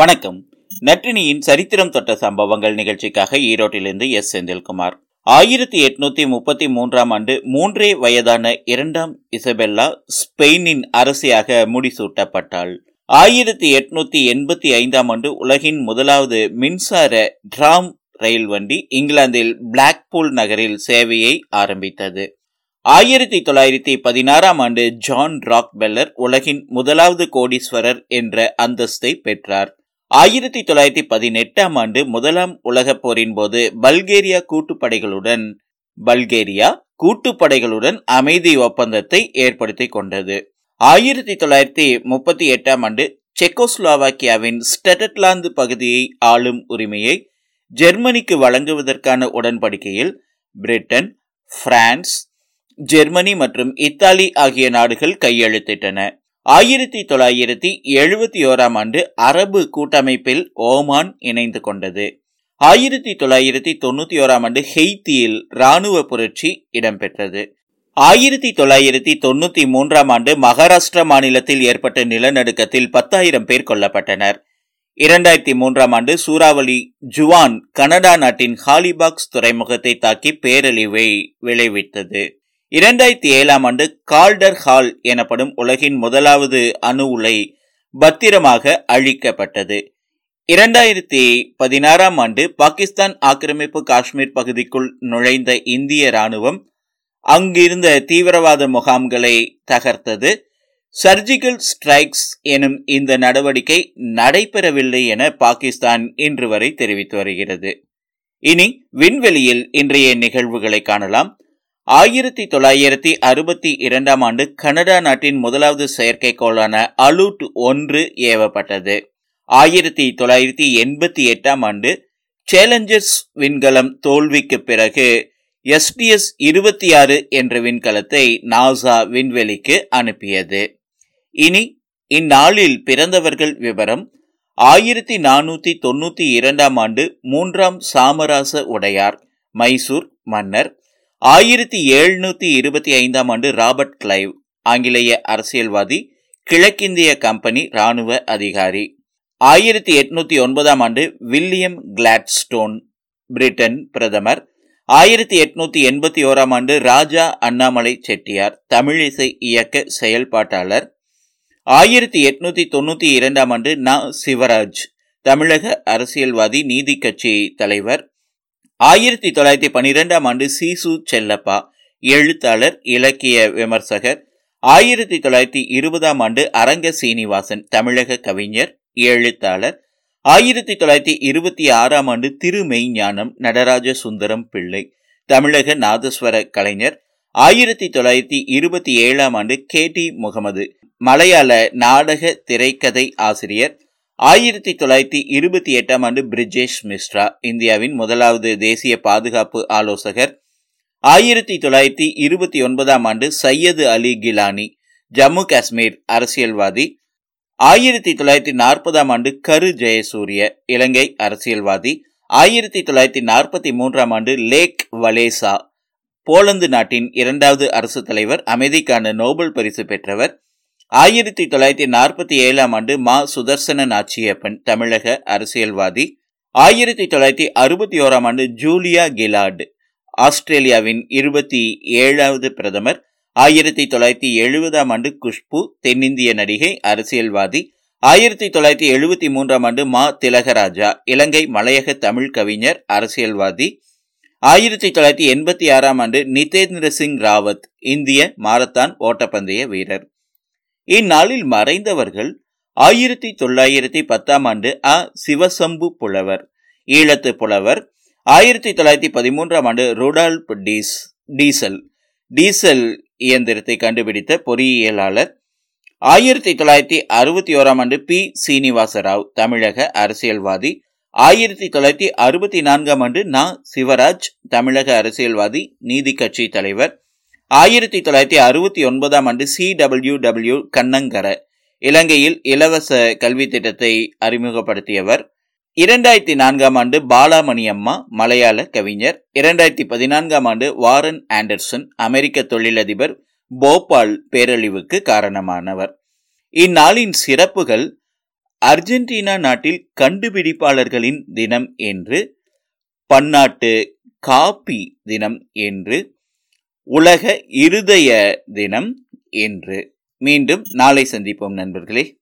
வணக்கம். நற்றினியின் சரித்திரம் தொட்ட சம்பவங்கள் நிகழ்ச்சிக்காக ஈரோட்டிலிருந்து எஸ். செந்தில்குமார். ஆயிரத்தி எட்நூத்தி முப்பத்தி மூன்றாம் ஆண்டு மூன்றே வயதான இரண்டாம் இசபெல்லா ஸ்பெயினின் அரசியாக முடிசூட்டப்பட்டாள். ஆயிரத்தி எட்நூத்தி எண்பத்தி ஐந்தாம் ஆண்டு உலகின் முதலாவது மின்சார டிராம் ரயில் வண்டி இங்கிலாந்தில் பிளாக்பூல் நகரில் சேவையை ஆரம்பித்தது. ஆயிரத்தி தொள்ளாயிரத்தி பதினாறாம் ஆண்டு ஜான் ராக் பெல்லர் உலகின் முதலாவது கோடீஸ்வரர் என்ற அந்தஸ்தை பெற்றார். ஆயிரத்தி தொள்ளாயிரத்தி பதினெட்டாம் ஆண்டு முதலாம் உலகப் போரின் போது பல்கேரியா கூட்டுப்படைகளுடன் பல்கேரியா கூட்டுப்படைகளுடன் அமைதி ஒப்பந்தத்தை ஏற்படுத்தி கொண்டது. ஆயிரத்தி தொள்ளாயிரத்தி முப்பத்தி எட்டாம் ஆண்டு செக்கோஸ்லோவாக்கியாவின் ஸ்டெட்டட்லாந்து பகுதியை ஆளும் உரிமையை ஜெர்மனிக்கு வழங்குவதற்கான உடன்படிக்கையில் பிரிட்டன் பிரான்ஸ் ஜெர்மனி மற்றும் இத்தாலி ஆகிய நாடுகள் கையெழுத்திட்டன. ஆயிரத்தி தொள்ளாயிரத்தி எழுபத்தி ஓராம் ஆண்டு அரபு கூட்டமைப்பில் ஓமான் இணைந்து கொண்டது. ஆயிரத்தி தொள்ளாயிரத்தி தொண்ணூத்தி ஓராம் ஆண்டு ஹெய்தியில் இராணுவ புரட்சி இடம்பெற்றது. ஆயிரத்தி தொள்ளாயிரத்தி தொண்ணூத்தி மூன்றாம் ஆண்டு மகாராஷ்டிரா மாநிலத்தில் ஏற்பட்ட நிலநடுக்கத்தில் பத்தாயிரம் பேர் கொல்லப்பட்டனர். இரண்டாயிரத்தி மூன்றாம் ஆண்டு சூறாவளி ஜுவான் கனடா நாட்டின் ஹாலிபாக்ஸ் துறைமுகத்தை தாக்கி பேரழிவை விளைவித்தது. இரண்டாயிரத்தி ஏழாம் ஆண்டு கால்டர் ஹால் எனப்படும் உலகின் முதலாவது அணு உலை பத்திரமாக அழிக்கப்பட்டது. இரண்டாயிரத்தி பதினாறாம் ஆண்டு பாகிஸ்தான் ஆக்கிரமிப்பு காஷ்மீர் பகுதிக்குள் நுழைந்த இந்திய ராணுவம் அங்கிருந்த தீவிரவாத முகாம்களை தகர்த்தது. சர்ஜிக்கல் ஸ்ட்ரைக்ஸ் எனும் இந்த நடவடிக்கை நடைபெறவில்லை என பாகிஸ்தான் இன்று வரை தெரிவித்து வருகிறது. இனி விண்வெளியில் இன்றைய நிகழ்வுகளை காணலாம். ஆயிரத்தி தொள்ளாயிரத்தி அறுபத்தி இரண்டாம் ஆண்டு கனடா நாட்டின் முதலாவது செயற்கைக்கோளான அலூட் ஒன்று ஏவப்பட்டது. ஆயிரத்தி தொள்ளாயிரத்தி எண்பத்தி எட்டாம் ஆண்டு சேலஞ்சர்ஸ் விண்கலம் தோல்விக்கு பிறகு எஸ்டிஎஸ் இருபத்தி ஆறு என்ற விண்கலத்தை நாசா விண்வெளிக்கு அனுப்பியது. இனி இந்நாளில் பிறந்தவர்கள் விவரம் ஆயிரத்தி நானூத்தி தொண்ணூற்றி இரண்டாம் ஆண்டு மூன்றாம் சாமராச உடையார் மைசூர் மன்னர் ஆயிரத்தி எழுநூத்தி இருபத்தி ஐந்தாம் ஆண்டு ராபர்ட் கிளைவ் ஆங்கிலேய அரசியல்வாதி கிழக்கிந்திய கம்பெனி ராணுவ அதிகாரி. ஆயிரத்தி எட்நூத்தி ஒன்பதாம் ஆண்டு வில்லியம் கிளாட்ஸ்டோன் பிரிட்டன் பிரதமர். ஆயிரத்தி எட்நூத்தி எண்பத்தி ஓராம் ஆண்டு ராஜா அண்ணாமலை செட்டியார் தமிழிசை இயக்க செயல்பாட்டாளர். ஆயிரத்தி எட்நூத்தி தொண்ணூத்தி இரண்டாம் ஆண்டு ந. சிவராஜ் தமிழக அரசியல்வாதி நீதி கட்சி தலைவர். ஆயிரத்தி தொள்ளாயிரத்தி பனிரெண்டாம் ஆண்டு சீசு செல்லப்பா எழுத்தாளர் இலக்கிய விமர்சகர். ஆயிரத்தி தொள்ளாயிரத்தி இருபதாம் ஆண்டு அரங்க சீனிவாசன் தமிழக கவிஞர் எழுத்தாளர். ஆயிரத்தி தொள்ளாயிரத்தி இருபத்தி ஆறாம் ஆண்டு திருமெய்ஞானம் நடராஜ சுந்தரம் பிள்ளை தமிழக நாதஸ்வர கலைஞர். ஆயிரத்தி தொள்ளாயிரத்தி இருபத்தி ஏழாம் ஆண்டு கே டி முகமது மலையாள நாடக திரைக்கதை ஆசிரியர். ஆயிரத்தி தொள்ளாயிரத்தி இருபத்தி எட்டாம் ஆண்டு பிரிஜேஷ் மிஸ்ரா இந்தியாவின் முதலாவது தேசிய பாதுகாப்பு ஆலோசகர். ஆயிரத்தி தொள்ளாயிரத்தி இருபத்தி ஒன்பதாம் ஆண்டு சையது அலி கிலானி ஜம்மு காஷ்மீர் அரசியல்வாதி. ஆயிரத்தி தொள்ளாயிரத்தி நாற்பதாம் ஆண்டு கரு ஜெயசூரிய இலங்கை அரசியல்வாதி. ஆயிரத்தி தொள்ளாயிரத்தி நாற்பத்தி மூன்றாம் ஆண்டு லேக் வலேசா போலந்து நாட்டின் இரண்டாவது அரசு தலைவர் அமைதிக்கான நோபல் பரிசு பெற்றவர். ஆயிரத்தி தொள்ளாயிரத்தி நாற்பத்தி ஏழாம் ஆண்டு மா சுதர்சன நாச்சியப்பன் தமிழக அரசியல்வாதி. ஆயிரத்தி தொள்ளாயிரத்தி அறுபத்தி ஓராம் ஆண்டு ஜூலியா கிலார்டு ஆஸ்திரேலியாவின் இருபத்தி ஏழாவது பிரதமர். ஆயிரத்தி தொள்ளாயிரத்தி எழுபதாம் ஆண்டு குஷ்பு தென்னிந்திய நடிகை அரசியல்வாதி. ஆயிரத்தி தொள்ளாயிரத்தி எழுபத்தி மூன்றாம் ஆண்டு மா திலகராஜா இலங்கை மலையக தமிழ் கவிஞர் அரசியல்வாதி. ஆயிரத்தி தொள்ளாயிரத்தி எண்பத்தி ஆறாம் ஆண்டு நிதேந்திர சிங் ராவத் இந்திய மாரத்தான் ஓட்டப்பந்தய வீரர். இந்நாளில் மறைந்தவர்கள் ஆயிரத்தி தொள்ளாயிரத்தி பத்தாம் ஆண்டு அ. சிவசம்பு புலவர் ஈழத்து புலவர் ஆயிரத்தி தொள்ளாயிரத்தி பதிமூன்றாம் ஆண்டு ரூடால்ப் டீஸ் டீசல் டீசல் இயந்திரத்தை கண்டுபிடித்த பொறியியலாளர் ஆயிரத்தி தொள்ளாயிரத்தி அறுபத்தி ஓராம் ஆண்டு பி. சீனிவாச ராவ் தமிழக அரசியல்வாதி ஆயிரத்தி தொள்ளாயிரத்தி அறுபத்தி நான்காம் ஆண்டு நா. சிவராஜ் தமிழக அரசியல்வாதி நீதி கட்சி தலைவர் ஆயிரத்தி தொள்ளாயிரத்தி அறுபத்தி ஒன்பதாம் ஆண்டு சி டபிள்யூ டபிள்யூ கண்ணங்கர இலங்கையில் இலவச கல்வி திட்டத்தை அறிமுகப்படுத்தியவர். இரண்டாயிரத்தி நான்காம் ஆண்டு பாலாமணி அம்மா மலையாள கவிஞர். இரண்டாயிரத்தி பதினான்காம் ஆண்டு வாரன் ஆண்டர்சன் அமெரிக்க தொழிலதிபர். போபால் பேரழிவுக்கு காரணமானவர். இந்நாளின் சிறப்புகள் அர்ஜென்டினா நாட்டில் கண்டுபிடிப்பாளர்களின் தினம் என்று பன்னாட்டு காப்பி தினம் என்று உலக இருதய தினம் என்று மீண்டும் நாளை சந்திப்போம் நண்பர்களே.